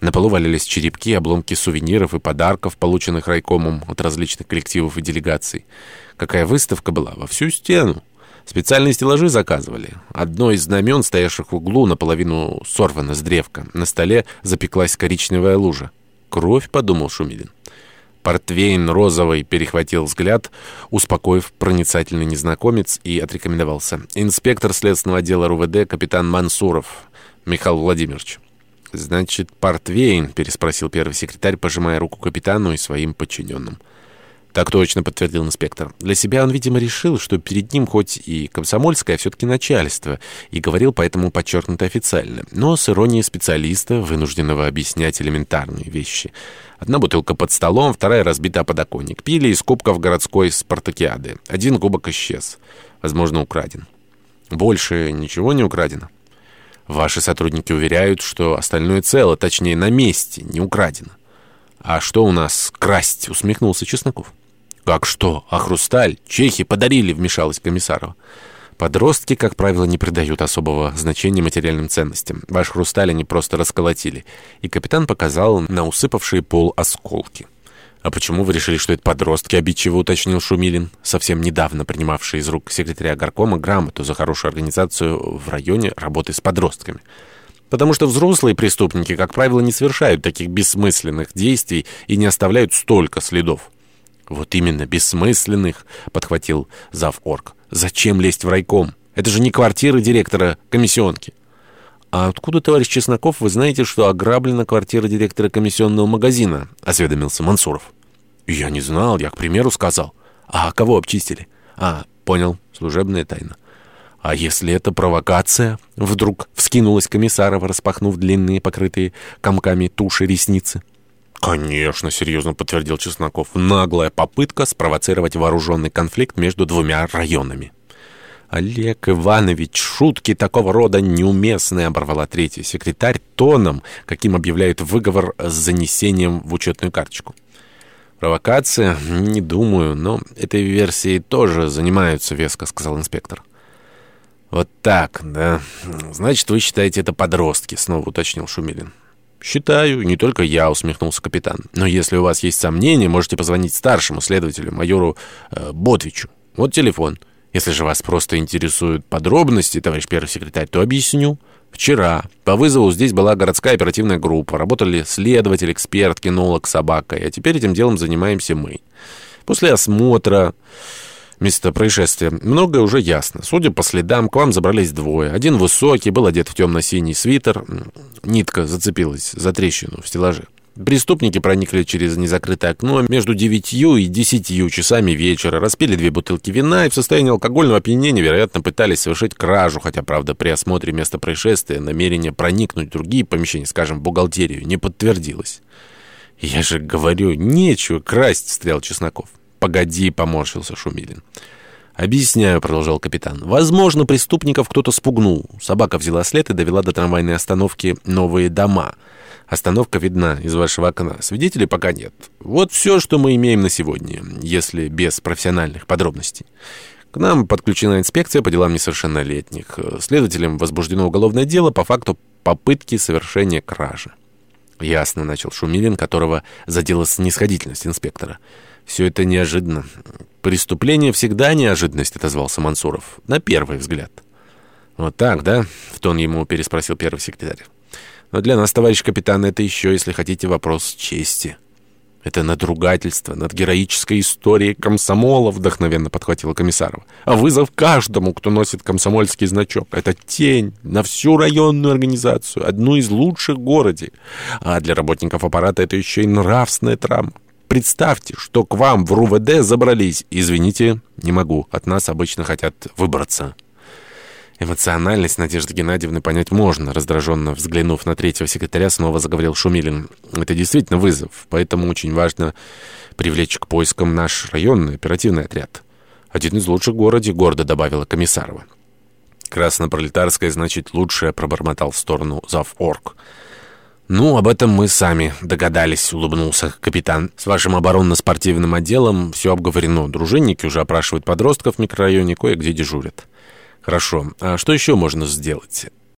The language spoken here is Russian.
На полу валялись черепки, обломки сувениров и подарков, полученных райкомом от различных коллективов и делегаций. Какая выставка была во всю стену. Специальные стеллажи заказывали. Одно из знамен, стоявших в углу, наполовину сорвано с древка. На столе запеклась коричневая лужа. «Кровь», — подумал Шумилин. Портвейн розовый перехватил взгляд, успокоив проницательный незнакомец и отрекомендовался. Инспектор следственного отдела РУВД капитан Мансуров Михаил Владимирович. «Значит, Портвейн?» — переспросил первый секретарь, пожимая руку капитану и своим подчиненным. «Так точно», — подтвердил инспектор. Для себя он, видимо, решил, что перед ним хоть и комсомольское, а все-таки начальство, и говорил поэтому подчеркнуто официально, но с иронией специалиста, вынужденного объяснять элементарные вещи. Одна бутылка под столом, вторая разбита о подоконник. Пили из кубков городской спартакиады. Один кубок исчез. Возможно, украден. Больше ничего не украдено. Ваши сотрудники уверяют, что остальное цело, точнее, на месте, не украдено. «А что у нас красть?» — усмехнулся Чесноков. «Как что? А хрусталь? Чехи подарили», — вмешалась Комиссарова. Подростки, как правило, не придают особого значения материальным ценностям. Ваш хрусталь они просто расколотили. И капитан показал на усыпавшие пол осколки. «А почему вы решили, что это подростки?» — обидчиво уточнил Шумилин, совсем недавно принимавший из рук секретаря горкома грамоту за хорошую организацию в районе работы с подростками. Потому что взрослые преступники, как правило, не совершают таких бессмысленных действий и не оставляют столько следов. «Вот именно, бессмысленных», — подхватил зав. Орг. «Зачем лезть в райком? Это же не квартира директора комиссионки». «А откуда, товарищ Чесноков, вы знаете, что ограблена квартира директора комиссионного магазина?» — осведомился Мансуров. «Я не знал, я, к примеру, сказал». «А кого обчистили?» «А, понял, служебная тайна». «А если это провокация?» — вдруг вскинулась комиссарова, распахнув длинные, покрытые комками туши ресницы. «Конечно», — серьезно подтвердил Чесноков. «Наглая попытка спровоцировать вооруженный конфликт между двумя районами». «Олег Иванович, шутки такого рода неуместные», — оборвала третий секретарь тоном, каким объявляют выговор с занесением в учетную карточку. «Провокация? Не думаю, но этой версией тоже занимаются», — веско сказал инспектор. «Вот так, да? Значит, вы считаете это подростки», — снова уточнил Шумилин. «Считаю, не только я», — усмехнулся капитан. «Но если у вас есть сомнения, можете позвонить старшему следователю, майору э, Ботвичу. Вот телефон. Если же вас просто интересуют подробности, товарищ первый секретарь, то объясню. Вчера по вызову здесь была городская оперативная группа. Работали следователь, эксперт, кинолог, собака. А теперь этим делом занимаемся мы. После осмотра место происшествия. Многое уже ясно. Судя по следам, к вам забрались двое. Один высокий, был одет в темно-синий свитер. Нитка зацепилась за трещину в стеллаже. Преступники проникли через незакрытое окно между девятью и десятью часами вечера, распили две бутылки вина и в состоянии алкогольного опьянения, вероятно, пытались совершить кражу, хотя, правда, при осмотре места происшествия намерение проникнуть в другие помещения, скажем, бухгалтерию, не подтвердилось. «Я же говорю, нечего красть», — стрел Чесноков. «Погоди», — поморщился Шумилин. «Объясняю», — продолжал капитан. «Возможно, преступников кто-то спугнул. Собака взяла след и довела до трамвайной остановки «Новые дома». Остановка видна из вашего окна. Свидетелей пока нет. Вот все, что мы имеем на сегодня, если без профессиональных подробностей. К нам подключена инспекция по делам несовершеннолетних. Следователям возбуждено уголовное дело по факту попытки совершения кражи. Ясно, начал Шумилин, которого задела снисходительность инспектора. Все это неожиданно. Преступление всегда неожиданность, отозвался Мансуров. На первый взгляд. Вот так, да? В тон ему переспросил первый секретарь. Но для нас, товарищ капитан, это еще, если хотите, вопрос чести. Это надругательство над героической историей комсомола, вдохновенно подхватила Комиссарова. А вызов каждому, кто носит комсомольский значок. Это тень на всю районную организацию, одну из лучших в городе. А для работников аппарата это еще и нравственная травма. Представьте, что к вам в РУВД забрались. Извините, не могу. От нас обычно хотят выбраться. Эмоциональность Надежды Геннадьевны понять можно. Раздраженно взглянув на третьего секретаря, снова заговорил Шумилин. Это действительно вызов, поэтому очень важно привлечь к поискам наш районный оперативный отряд. Один из лучших в городе, гордо добавила Комиссарова. Краснопролетарская, значит, лучшая, пробормотал в сторону зав. Орг. «Ну, об этом мы сами догадались», — улыбнулся капитан. «С вашим оборонно-спортивным отделом все обговорено. Дружинники уже опрашивают подростков в микрорайоне, кое-где дежурят». Хорошо. А что еще можно сделать?